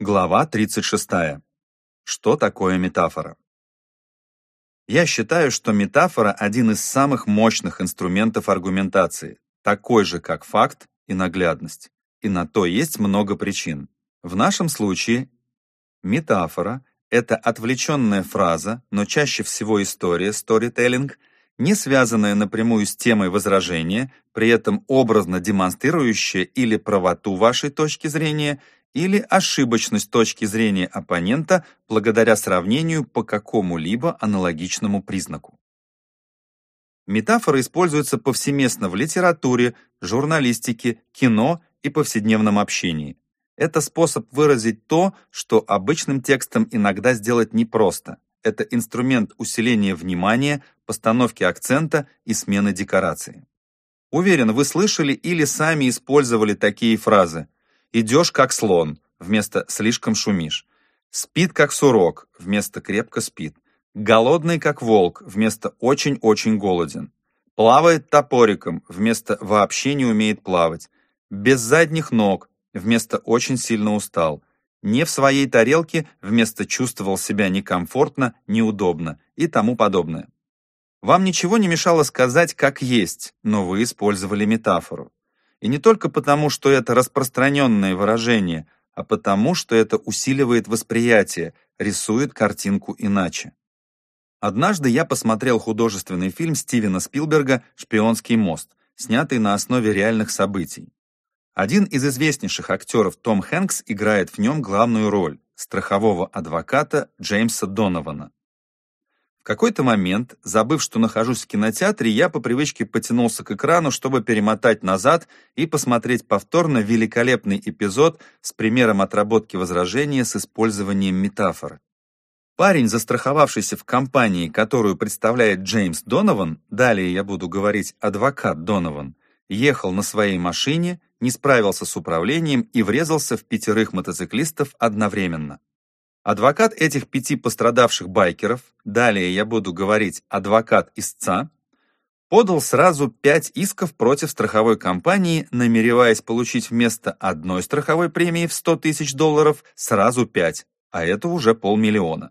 Глава 36. Что такое метафора? Я считаю, что метафора – один из самых мощных инструментов аргументации, такой же, как факт и наглядность. И на то есть много причин. В нашем случае метафора – это отвлеченная фраза, но чаще всего история, storytelling, не связанная напрямую с темой возражения, при этом образно демонстрирующая или правоту вашей точки зрения – или ошибочность точки зрения оппонента благодаря сравнению по какому-либо аналогичному признаку. Метафоры используются повсеместно в литературе, журналистике, кино и повседневном общении. Это способ выразить то, что обычным текстом иногда сделать непросто. Это инструмент усиления внимания, постановки акцента и смены декорации. Уверен, вы слышали или сами использовали такие фразы Идешь как слон, вместо слишком шумишь. Спит как сурок, вместо крепко спит. Голодный как волк, вместо очень-очень голоден. Плавает топориком, вместо вообще не умеет плавать. Без задних ног, вместо очень сильно устал. Не в своей тарелке, вместо чувствовал себя некомфортно, неудобно и тому подобное. Вам ничего не мешало сказать как есть, но вы использовали метафору. И не только потому, что это распространенное выражение, а потому, что это усиливает восприятие, рисует картинку иначе. Однажды я посмотрел художественный фильм Стивена Спилберга «Шпионский мост», снятый на основе реальных событий. Один из известнейших актеров Том Хэнкс играет в нем главную роль – страхового адвоката Джеймса Донована какой-то момент, забыв, что нахожусь в кинотеатре, я по привычке потянулся к экрану, чтобы перемотать назад и посмотреть повторно великолепный эпизод с примером отработки возражения с использованием метафоры. Парень, застраховавшийся в компании, которую представляет Джеймс Донован, далее я буду говорить адвокат Донован, ехал на своей машине, не справился с управлением и врезался в пятерых мотоциклистов одновременно. Адвокат этих пяти пострадавших байкеров, далее я буду говорить адвокат истца, подал сразу пять исков против страховой компании, намереваясь получить вместо одной страховой премии в 100 тысяч долларов сразу пять, а это уже полмиллиона.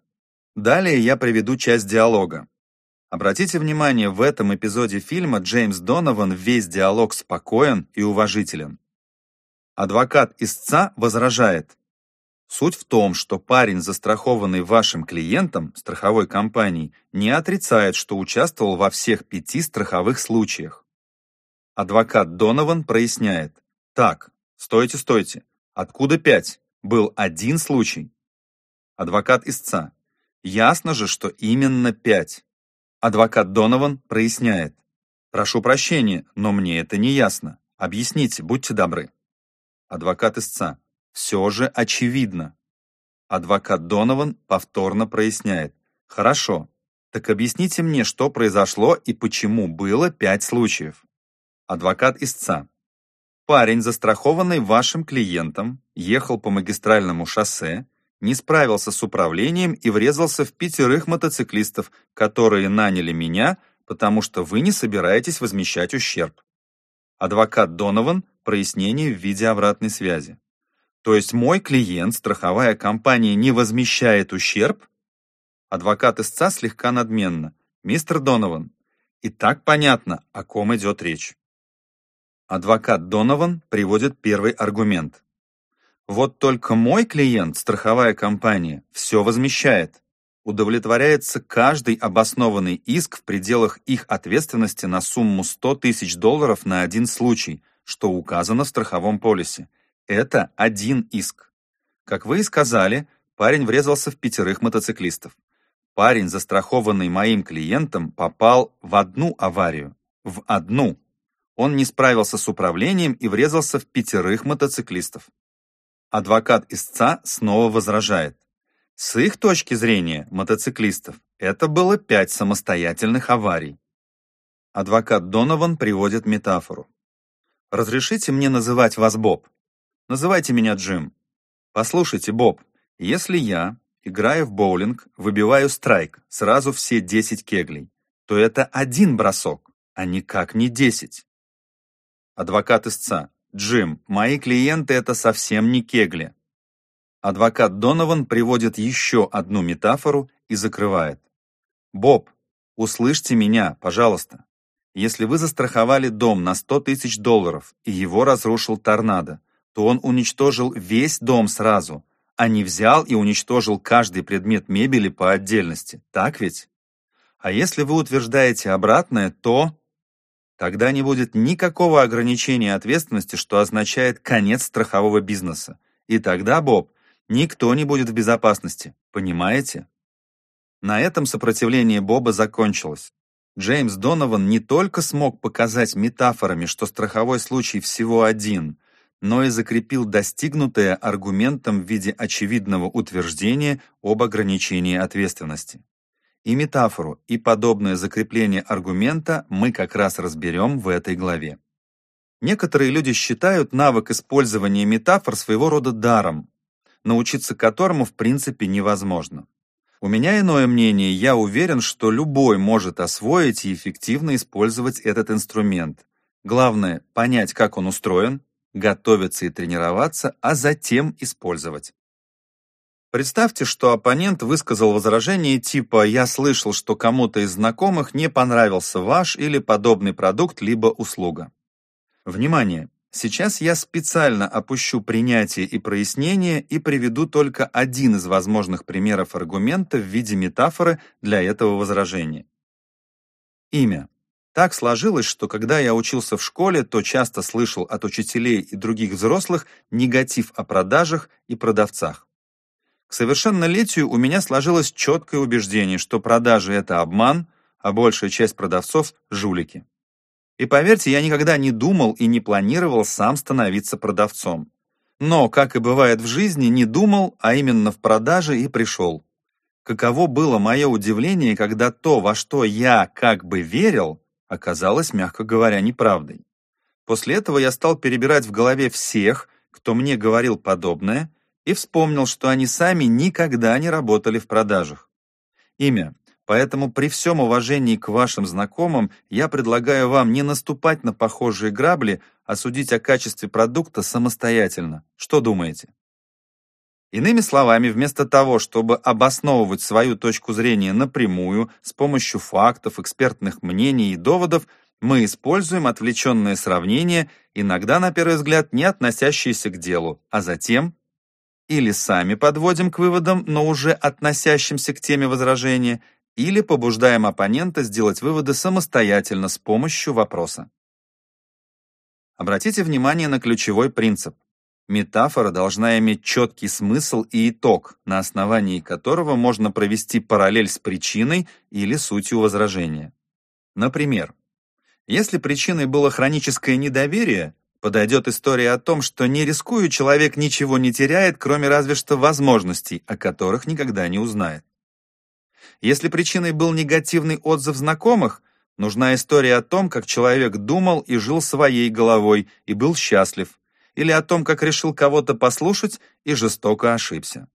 Далее я приведу часть диалога. Обратите внимание, в этом эпизоде фильма Джеймс Донован весь диалог спокоен и уважителен. Адвокат истца возражает. Суть в том, что парень, застрахованный вашим клиентом, страховой компанией, не отрицает, что участвовал во всех пяти страховых случаях. Адвокат Донован проясняет. Так, стойте, стойте. Откуда пять? Был один случай. Адвокат истца. Ясно же, что именно пять. Адвокат Донован проясняет. Прошу прощения, но мне это не ясно. Объясните, будьте добры. Адвокат истца все же очевидно. Адвокат Донован повторно проясняет. Хорошо, так объясните мне, что произошло и почему было пять случаев. Адвокат истца. Парень, застрахованный вашим клиентом, ехал по магистральному шоссе, не справился с управлением и врезался в пятерых мотоциклистов, которые наняли меня, потому что вы не собираетесь возмещать ущерб. Адвокат Донован, прояснение в виде обратной связи. То есть мой клиент, страховая компания, не возмещает ущерб? Адвокат истца слегка надменно. Мистер Донован, и так понятно, о ком идет речь. Адвокат Донован приводит первый аргумент. Вот только мой клиент, страховая компания, все возмещает. Удовлетворяется каждый обоснованный иск в пределах их ответственности на сумму 100 тысяч долларов на один случай, что указано в страховом полисе. Это один иск. Как вы и сказали, парень врезался в пятерых мотоциклистов. Парень, застрахованный моим клиентом, попал в одну аварию. В одну. Он не справился с управлением и врезался в пятерых мотоциклистов. Адвокат истца снова возражает. С их точки зрения, мотоциклистов, это было пять самостоятельных аварий. Адвокат Донован приводит метафору. «Разрешите мне называть вас Боб?» Называйте меня Джим. Послушайте, Боб, если я, играя в боулинг, выбиваю страйк, сразу все 10 кеглей, то это один бросок, а никак не 10. Адвокат истца. Джим, мои клиенты это совсем не кегли. Адвокат Донован приводит еще одну метафору и закрывает. «Боб, услышьте меня, пожалуйста. Если вы застраховали дом на 100 тысяч долларов, и его разрушил торнадо, то он уничтожил весь дом сразу, а не взял и уничтожил каждый предмет мебели по отдельности. Так ведь? А если вы утверждаете обратное, то... Тогда не будет никакого ограничения ответственности, что означает конец страхового бизнеса. И тогда, Боб, никто не будет в безопасности. Понимаете? На этом сопротивление Боба закончилось. Джеймс Донован не только смог показать метафорами, что страховой случай всего один, но и закрепил достигнутое аргументом в виде очевидного утверждения об ограничении ответственности. И метафору, и подобное закрепление аргумента мы как раз разберем в этой главе. Некоторые люди считают навык использования метафор своего рода даром, научиться которому в принципе невозможно. У меня иное мнение, я уверен, что любой может освоить и эффективно использовать этот инструмент. Главное – понять, как он устроен, готовиться и тренироваться, а затем использовать. Представьте, что оппонент высказал возражение типа «Я слышал, что кому-то из знакомых не понравился ваш или подобный продукт либо услуга». Внимание! Сейчас я специально опущу принятие и прояснение и приведу только один из возможных примеров аргумента в виде метафоры для этого возражения. Имя. Так сложилось, что когда я учился в школе, то часто слышал от учителей и других взрослых негатив о продажах и продавцах. К совершеннолетию у меня сложилось четкое убеждение, что продажи – это обман, а большая часть продавцов – жулики. И поверьте, я никогда не думал и не планировал сам становиться продавцом. Но, как и бывает в жизни, не думал, а именно в продаже и пришел. Каково было мое удивление, когда то, во что я как бы верил, оказалось, мягко говоря, неправдой. После этого я стал перебирать в голове всех, кто мне говорил подобное, и вспомнил, что они сами никогда не работали в продажах. Имя Поэтому при всем уважении к вашим знакомым я предлагаю вам не наступать на похожие грабли, а судить о качестве продукта самостоятельно. Что думаете? Иными словами, вместо того, чтобы обосновывать свою точку зрения напрямую с помощью фактов, экспертных мнений и доводов, мы используем отвлеченные сравнения, иногда, на первый взгляд, не относящиеся к делу, а затем или сами подводим к выводам, но уже относящимся к теме возражения, или побуждаем оппонента сделать выводы самостоятельно с помощью вопроса. Обратите внимание на ключевой принцип. Метафора должна иметь четкий смысл и итог, на основании которого можно провести параллель с причиной или сутью возражения. Например, если причиной было хроническое недоверие, подойдет история о том, что не рискуя, человек ничего не теряет, кроме разве что возможностей, о которых никогда не узнает. Если причиной был негативный отзыв знакомых, нужна история о том, как человек думал и жил своей головой и был счастлив, или о том, как решил кого-то послушать и жестоко ошибся.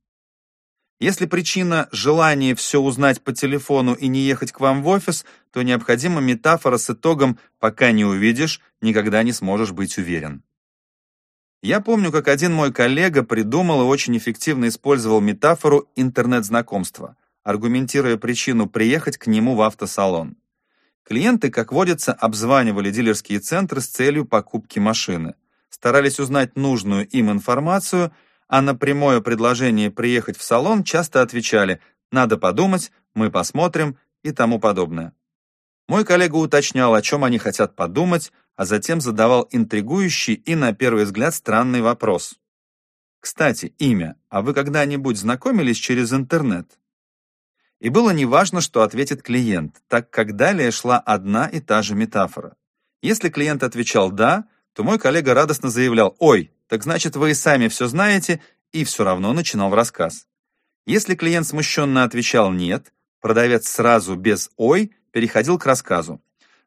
Если причина – желание все узнать по телефону и не ехать к вам в офис, то необходима метафора с итогом «пока не увидишь, никогда не сможешь быть уверен». Я помню, как один мой коллега придумал и очень эффективно использовал метафору интернет-знакомства аргументируя причину приехать к нему в автосалон. Клиенты, как водится, обзванивали дилерские центры с целью покупки машины, старались узнать нужную им информацию, а на прямое предложение приехать в салон часто отвечали «надо подумать», «мы посмотрим» и тому подобное. Мой коллега уточнял, о чем они хотят подумать, а затем задавал интригующий и, на первый взгляд, странный вопрос. «Кстати, имя. А вы когда-нибудь знакомились через интернет?» И было неважно, что ответит клиент, так как далее шла одна и та же метафора. Если клиент отвечал «да», то мой коллега радостно заявлял «Ой, так значит вы и сами все знаете», и все равно начинал рассказ. Если клиент смущенно отвечал «нет», продавец сразу без «ой» переходил к рассказу.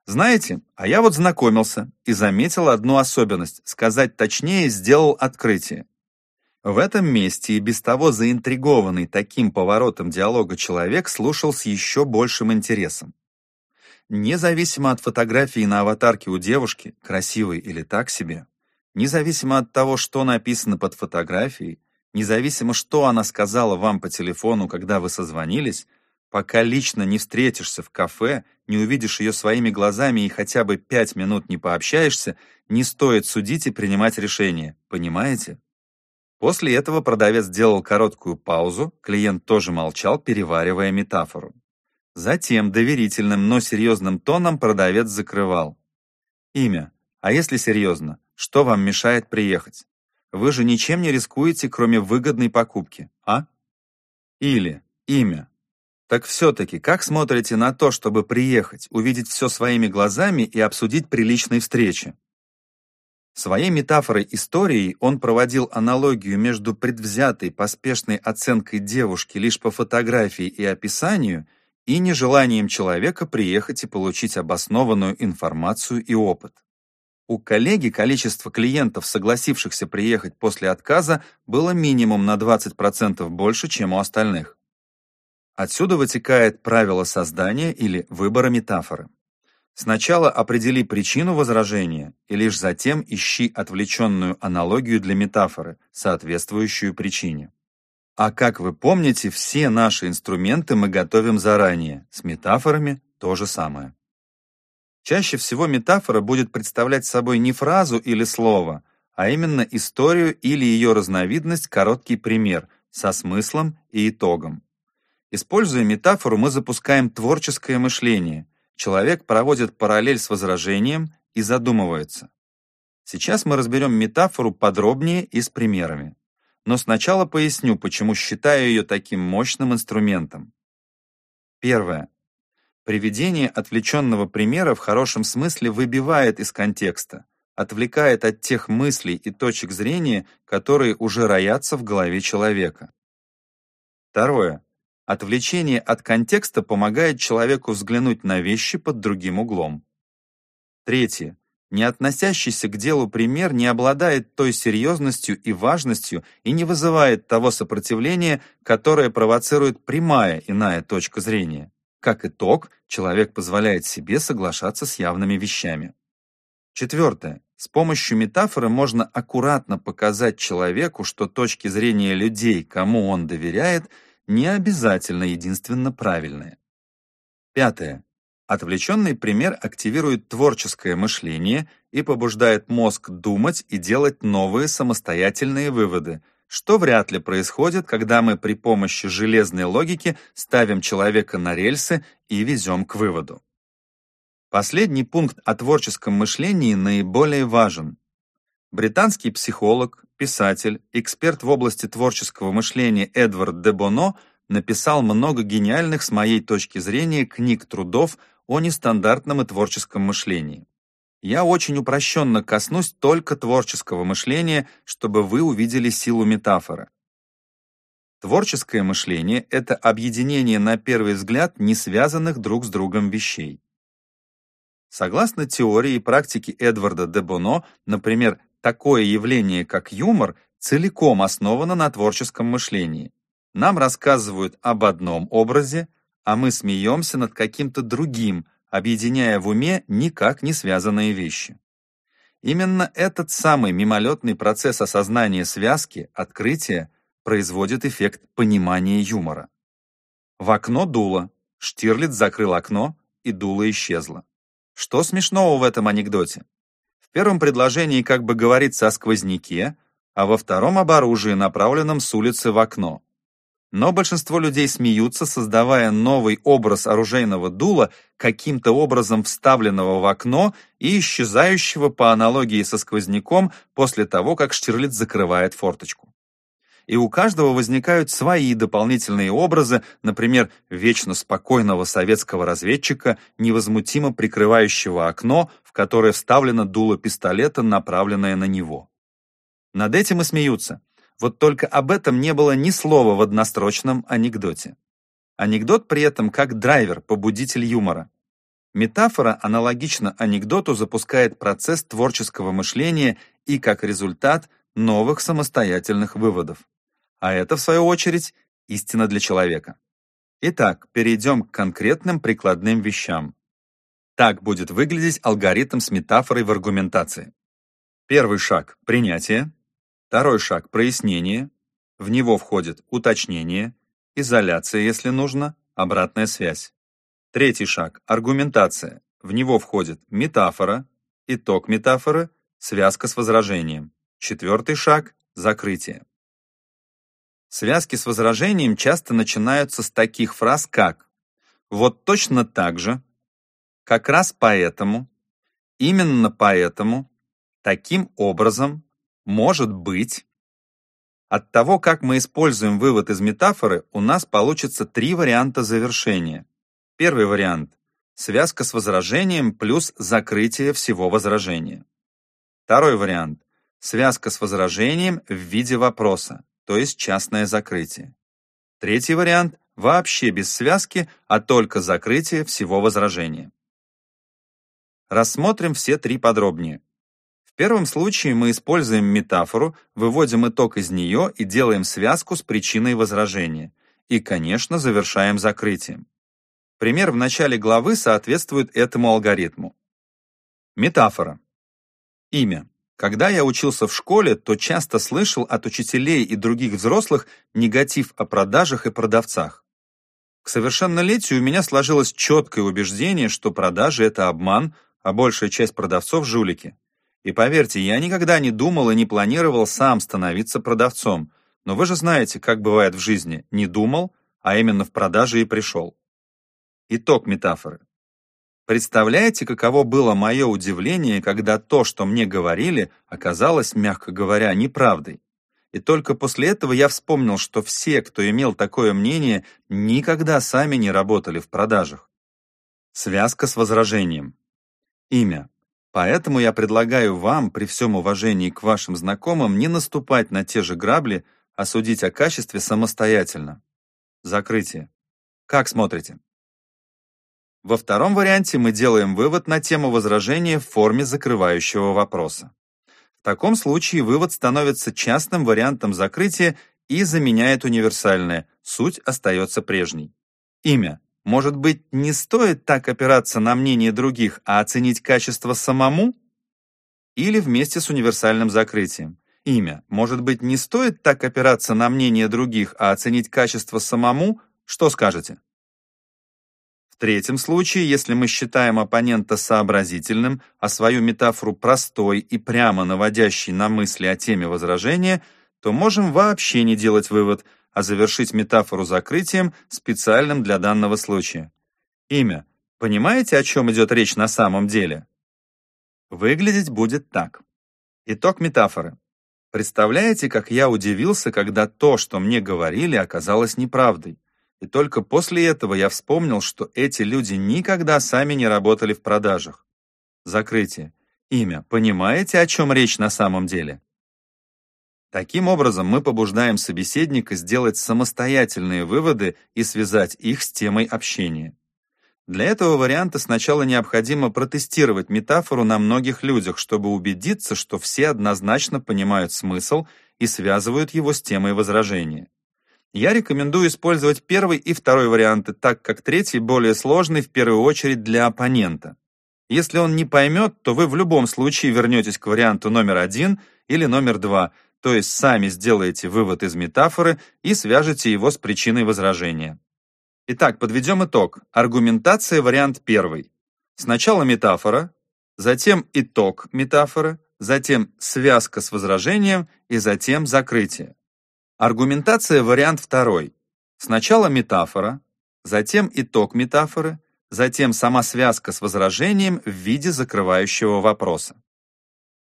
Знаете, а я вот знакомился и заметил одну особенность, сказать точнее, сделал открытие. В этом месте и без того заинтригованный таким поворотом диалога человек слушал с еще большим интересом. Независимо от фотографии на аватарке у девушки, красивой или так себе, независимо от того, что написано под фотографией, Независимо, что она сказала вам по телефону, когда вы созвонились, пока лично не встретишься в кафе, не увидишь ее своими глазами и хотя бы пять минут не пообщаешься, не стоит судить и принимать решение. Понимаете? После этого продавец сделал короткую паузу, клиент тоже молчал, переваривая метафору. Затем доверительным, но серьезным тоном продавец закрывал. Имя. А если серьезно, что вам мешает приехать? Вы же ничем не рискуете, кроме выгодной покупки, а? Или имя. Так все-таки, как смотрите на то, чтобы приехать, увидеть все своими глазами и обсудить при личной встрече? Своей метафорой истории он проводил аналогию между предвзятой, поспешной оценкой девушки лишь по фотографии и описанию и нежеланием человека приехать и получить обоснованную информацию и опыт. У коллеги количество клиентов, согласившихся приехать после отказа, было минимум на 20% больше, чем у остальных. Отсюда вытекает правило создания или выбора метафоры. Сначала определи причину возражения, и лишь затем ищи отвлеченную аналогию для метафоры, соответствующую причине. А как вы помните, все наши инструменты мы готовим заранее, с метафорами то же самое. Чаще всего метафора будет представлять собой не фразу или слово, а именно историю или ее разновидность, короткий пример, со смыслом и итогом. Используя метафору, мы запускаем творческое мышление – человек проводит параллель с возражением и задумывается. Сейчас мы разберем метафору подробнее и с примерами. Но сначала поясню, почему считаю ее таким мощным инструментом. Первое. Приведение отвлеченного примера в хорошем смысле выбивает из контекста, отвлекает от тех мыслей и точек зрения, которые уже роятся в голове человека. Второе. Отвлечение от контекста помогает человеку взглянуть на вещи под другим углом. Третье. Не относящийся к делу пример не обладает той серьезностью и важностью и не вызывает того сопротивления, которое провоцирует прямая иная точка зрения. Как итог, человек позволяет себе соглашаться с явными вещами. Четвертое. С помощью метафоры можно аккуратно показать человеку, что точки зрения людей, кому он доверяет, не обязательно единственно правильное. Пятое. Отвлеченный пример активирует творческое мышление и побуждает мозг думать и делать новые самостоятельные выводы, что вряд ли происходит, когда мы при помощи железной логики ставим человека на рельсы и везем к выводу. Последний пункт о творческом мышлении наиболее важен. Британский психолог, писатель, эксперт в области творческого мышления Эдвард де Боно написал много гениальных, с моей точки зрения, книг-трудов о нестандартном и творческом мышлении. Я очень упрощенно коснусь только творческого мышления, чтобы вы увидели силу метафоры. Творческое мышление — это объединение на первый взгляд не связанных друг с другом вещей. Согласно теории и практике Эдварда де Боно, например, Такое явление, как юмор, целиком основано на творческом мышлении. Нам рассказывают об одном образе, а мы смеемся над каким-то другим, объединяя в уме никак не связанные вещи. Именно этот самый мимолетный процесс осознания связки, открытия, производит эффект понимания юмора. В окно дуло, Штирлиц закрыл окно, и дуло исчезло. Что смешного в этом анекдоте? первом предложении как бы говорится о сквозняке, а во втором об оружии, направленном с улицы в окно. Но большинство людей смеются, создавая новый образ оружейного дула, каким-то образом вставленного в окно и исчезающего по аналогии со сквозняком после того, как Штирлиц закрывает форточку и у каждого возникают свои дополнительные образы, например, вечно спокойного советского разведчика, невозмутимо прикрывающего окно, в которое вставлено дуло пистолета, направленное на него. Над этим и смеются. Вот только об этом не было ни слова в однострочном анекдоте. Анекдот при этом как драйвер, побудитель юмора. Метафора аналогично анекдоту запускает процесс творческого мышления и, как результат, новых самостоятельных выводов а это, в свою очередь, истина для человека. Итак, перейдем к конкретным прикладным вещам. Так будет выглядеть алгоритм с метафорой в аргументации. Первый шаг – принятие. Второй шаг – прояснение. В него входит уточнение, изоляция, если нужно, обратная связь. Третий шаг – аргументация. В него входит метафора, итог метафоры, связка с возражением. Четвертый шаг – закрытие. Связки с возражением часто начинаются с таких фраз, как «вот точно так же», «как раз поэтому», «именно поэтому», «таким образом», «может быть». От того, как мы используем вывод из метафоры, у нас получится три варианта завершения. Первый вариант – связка с возражением плюс закрытие всего возражения. Второй вариант – связка с возражением в виде вопроса то есть частное закрытие. Третий вариант – вообще без связки, а только закрытие всего возражения. Рассмотрим все три подробнее. В первом случае мы используем метафору, выводим итог из нее и делаем связку с причиной возражения. И, конечно, завершаем закрытием. Пример в начале главы соответствует этому алгоритму. Метафора. Имя. Когда я учился в школе, то часто слышал от учителей и других взрослых негатив о продажах и продавцах. К совершеннолетию у меня сложилось четкое убеждение, что продажи – это обман, а большая часть продавцов – жулики. И поверьте, я никогда не думал и не планировал сам становиться продавцом. Но вы же знаете, как бывает в жизни. Не думал, а именно в продаже и пришел. Итог метафоры. Представляете, каково было мое удивление, когда то, что мне говорили, оказалось, мягко говоря, неправдой. И только после этого я вспомнил, что все, кто имел такое мнение, никогда сами не работали в продажах. Связка с возражением. Имя. Поэтому я предлагаю вам, при всем уважении к вашим знакомым, не наступать на те же грабли, а судить о качестве самостоятельно. Закрытие. Как смотрите? Во втором варианте мы делаем вывод на тему возражения в форме закрывающего вопроса. В таком случае вывод становится частным вариантом закрытия и заменяет универсальное, суть остается прежней. Имя. Может быть, не стоит так опираться на мнение других, а оценить качество самому? Или вместе с универсальным закрытием. Имя. Может быть, не стоит так опираться на мнение других, а оценить качество самому? Что скажете? В третьем случае, если мы считаем оппонента сообразительным, а свою метафору простой и прямо наводящей на мысли о теме возражения, то можем вообще не делать вывод, а завершить метафору закрытием, специальным для данного случая. Имя. Понимаете, о чем идет речь на самом деле? Выглядеть будет так. Итог метафоры. Представляете, как я удивился, когда то, что мне говорили, оказалось неправдой. И только после этого я вспомнил, что эти люди никогда сами не работали в продажах. Закрытие. Имя. Понимаете, о чем речь на самом деле? Таким образом, мы побуждаем собеседника сделать самостоятельные выводы и связать их с темой общения. Для этого варианта сначала необходимо протестировать метафору на многих людях, чтобы убедиться, что все однозначно понимают смысл и связывают его с темой возражения. Я рекомендую использовать первый и второй варианты, так как третий более сложный в первую очередь для оппонента. Если он не поймет, то вы в любом случае вернетесь к варианту номер один или номер два, то есть сами сделаете вывод из метафоры и свяжете его с причиной возражения. Итак, подведем итог. Аргументация вариант первый. Сначала метафора, затем итог метафоры, затем связка с возражением и затем закрытие. Аргументация вариант второй. Сначала метафора, затем итог метафоры, затем сама связка с возражением в виде закрывающего вопроса.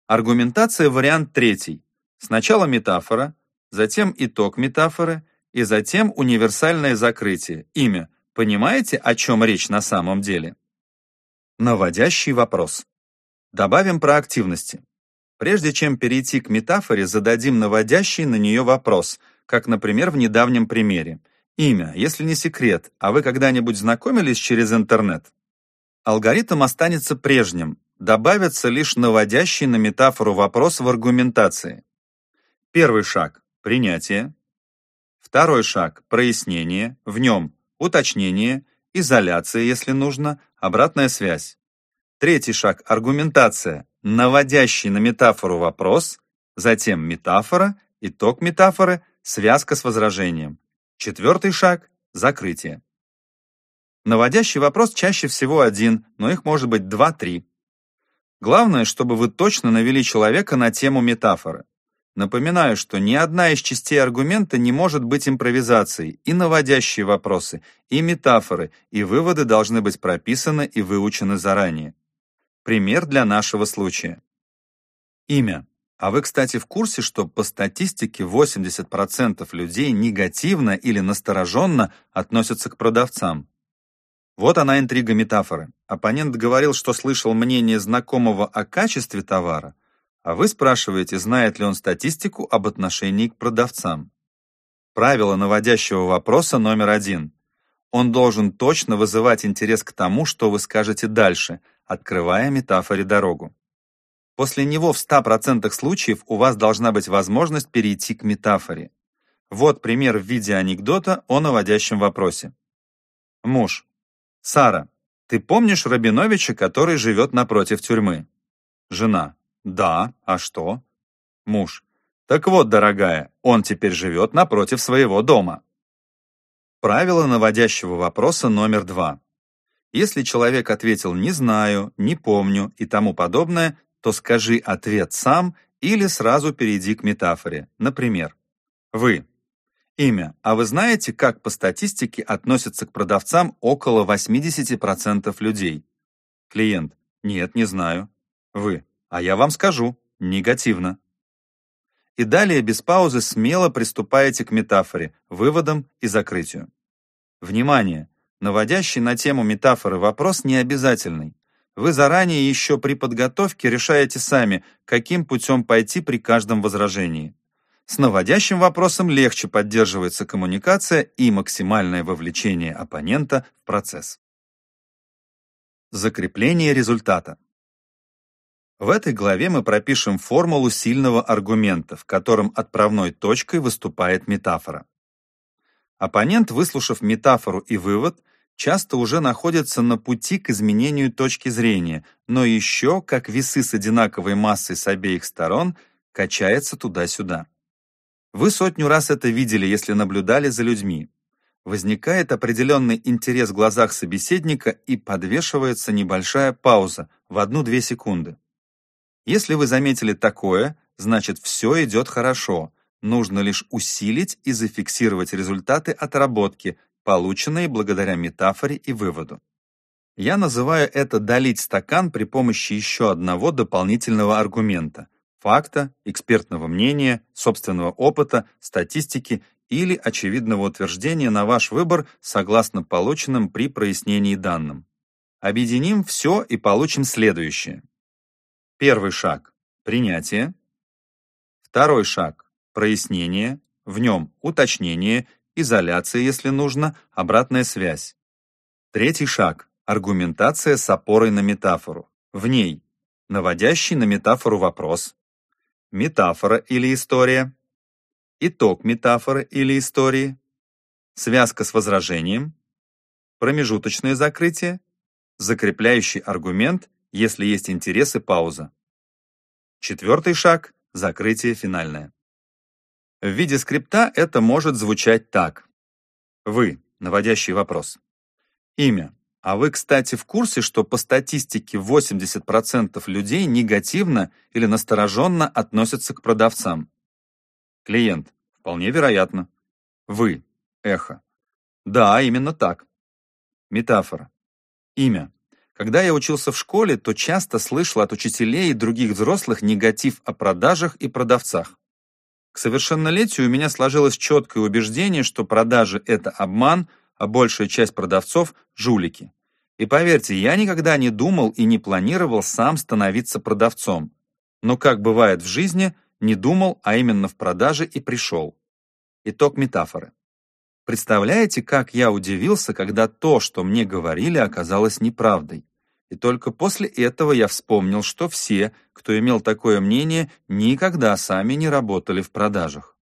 Аргументация вариант третий. Сначала метафора, затем итог метафоры и затем универсальное закрытие, имя. Понимаете, о чем речь на самом деле? Наводящий вопрос. Добавим про активности. Прежде чем перейти к метафоре, зададим наводящий на нее вопрос, как, например, в недавнем примере. Имя, если не секрет, а вы когда-нибудь знакомились через интернет? Алгоритм останется прежним, добавится лишь наводящий на метафору вопрос в аргументации. Первый шаг – принятие. Второй шаг – прояснение, в нем уточнение, изоляция, если нужно, обратная связь. Третий шаг – аргументация, наводящий на метафору вопрос, затем метафора, итог метафоры, связка с возражением. Четвертый шаг – закрытие. Наводящий вопрос чаще всего один, но их может быть два-три. Главное, чтобы вы точно навели человека на тему метафоры. Напоминаю, что ни одна из частей аргумента не может быть импровизацией, и наводящие вопросы, и метафоры, и выводы должны быть прописаны и выучены заранее. Пример для нашего случая. Имя. А вы, кстати, в курсе, что по статистике 80% людей негативно или настороженно относятся к продавцам? Вот она интрига метафоры. Оппонент говорил, что слышал мнение знакомого о качестве товара, а вы спрашиваете, знает ли он статистику об отношении к продавцам. Правило наводящего вопроса номер один. Он должен точно вызывать интерес к тому, что вы скажете дальше, открывая метафоре дорогу. После него в 100% случаев у вас должна быть возможность перейти к метафоре. Вот пример в виде анекдота о наводящем вопросе. Муж. Сара, ты помнишь Рабиновича, который живет напротив тюрьмы? Жена. Да, а что? Муж. Так вот, дорогая, он теперь живет напротив своего дома. Правило наводящего вопроса номер два. Если человек ответил «не знаю», «не помню» и тому подобное, то скажи ответ сам или сразу перейди к метафоре. Например, вы Имя. А вы знаете, как по статистике относятся к продавцам около 80% людей? Клиент. Нет, не знаю. Вы. А я вам скажу. Негативно. И далее без паузы смело приступаете к метафоре, выводам и закрытию. Внимание! Наводящий на тему метафоры вопрос не обязательный. Вы заранее еще при подготовке решаете сами, каким путем пойти при каждом возражении. С наводящим вопросом легче поддерживается коммуникация и максимальное вовлечение оппонента в процесс. Закрепление результата. В этой главе мы пропишем формулу сильного аргумента, в котором отправной точкой выступает метафора. Оппонент, выслушав метафору и вывод, часто уже находится на пути к изменению точки зрения, но еще, как весы с одинаковой массой с обеих сторон, качается туда-сюда. Вы сотню раз это видели, если наблюдали за людьми. Возникает определенный интерес в глазах собеседника и подвешивается небольшая пауза в одну-две секунды. Если вы заметили такое, значит все идет хорошо. Нужно лишь усилить и зафиксировать результаты отработки, полученные благодаря метафоре и выводу. Я называю это «долить стакан» при помощи еще одного дополнительного аргумента факта, экспертного мнения, собственного опыта, статистики или очевидного утверждения на ваш выбор согласно полученным при прояснении данным. Объединим все и получим следующее. Первый шаг – принятие. Второй шаг – прояснение, в нем уточнение, изоляция, если нужно, обратная связь. Третий шаг – аргументация с опорой на метафору. В ней наводящий на метафору вопрос, метафора или история, итог метафоры или истории, связка с возражением, промежуточное закрытие, закрепляющий аргумент, если есть интерес и пауза. Четвертый шаг – закрытие финальное. В виде скрипта это может звучать так. Вы, наводящий вопрос. Имя. А вы, кстати, в курсе, что по статистике 80% людей негативно или настороженно относятся к продавцам? Клиент. Вполне вероятно. Вы. Эхо. Да, именно так. Метафора. Имя. Когда я учился в школе, то часто слышал от учителей и других взрослых негатив о продажах и продавцах. К совершеннолетию у меня сложилось четкое убеждение, что продажи – это обман – а большая часть продавцов – жулики. И поверьте, я никогда не думал и не планировал сам становиться продавцом. Но, как бывает в жизни, не думал, а именно в продаже и пришел. Итог метафоры. Представляете, как я удивился, когда то, что мне говорили, оказалось неправдой. И только после этого я вспомнил, что все, кто имел такое мнение, никогда сами не работали в продажах.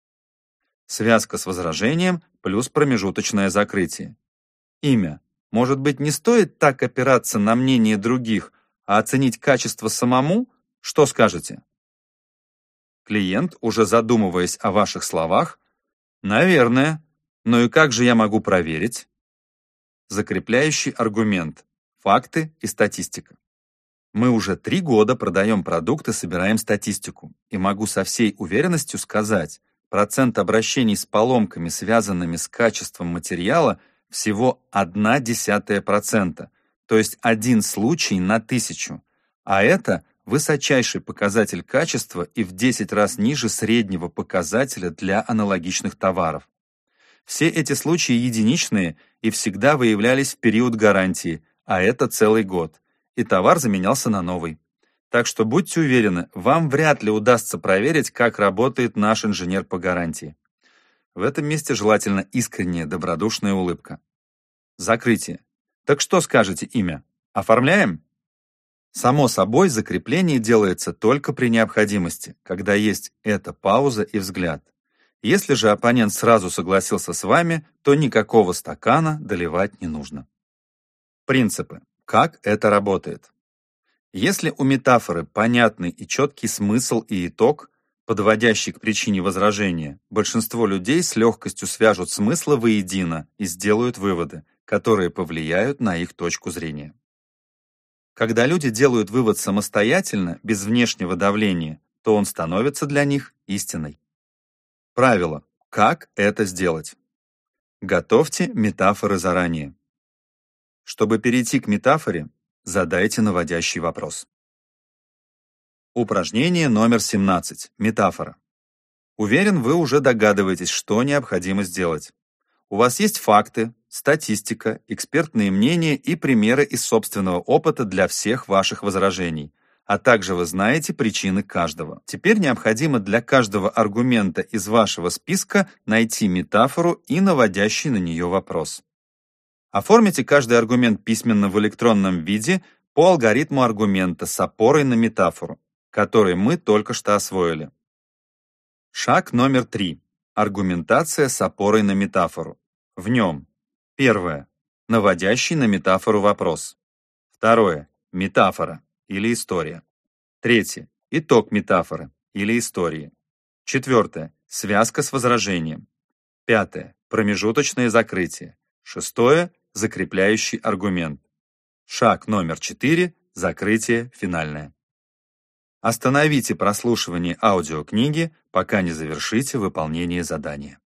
Связка с возражением плюс промежуточное закрытие. Имя. Может быть, не стоит так опираться на мнение других, а оценить качество самому? Что скажете? Клиент, уже задумываясь о ваших словах, Наверное. Но и как же я могу проверить? Закрепляющий аргумент. Факты и статистика. Мы уже три года продаем продукты, собираем статистику. И могу со всей уверенностью сказать, процент обращений с поломками, связанными с качеством материала, всего 0,1%, то есть один случай на тысячу. А это высочайший показатель качества и в 10 раз ниже среднего показателя для аналогичных товаров. Все эти случаи единичные и всегда выявлялись в период гарантии, а это целый год, и товар заменялся на новый. Так что будьте уверены, вам вряд ли удастся проверить, как работает наш инженер по гарантии. В этом месте желательно искренняя добродушная улыбка. Закрытие. Так что скажете имя? Оформляем? Само собой, закрепление делается только при необходимости, когда есть эта пауза и взгляд. Если же оппонент сразу согласился с вами, то никакого стакана доливать не нужно. Принципы. Как это работает? Если у метафоры понятный и четкий смысл и итог, подводящий к причине возражения, большинство людей с легкостью свяжут смыслы воедино и сделают выводы, которые повлияют на их точку зрения. Когда люди делают вывод самостоятельно, без внешнего давления, то он становится для них истиной. Правило. Как это сделать? Готовьте метафоры заранее. Чтобы перейти к метафоре, задайте наводящий вопрос. Упражнение номер 17. Метафора. Уверен, вы уже догадываетесь, что необходимо сделать. У вас есть факты, статистика, экспертные мнения и примеры из собственного опыта для всех ваших возражений – а также вы знаете причины каждого. Теперь необходимо для каждого аргумента из вашего списка найти метафору и наводящий на нее вопрос. Оформите каждый аргумент письменно в электронном виде по алгоритму аргумента с опорой на метафору, который мы только что освоили. Шаг номер три. Аргументация с опорой на метафору. В нем. Первое. Наводящий на метафору вопрос. Второе. Метафора или история. Третье. Итог метафоры или истории. Четвертое. Связка с возражением. Пятое. Промежуточное закрытие. Шестое. Закрепляющий аргумент. Шаг номер четыре. Закрытие финальное. Остановите прослушивание аудиокниги, пока не завершите выполнение задания.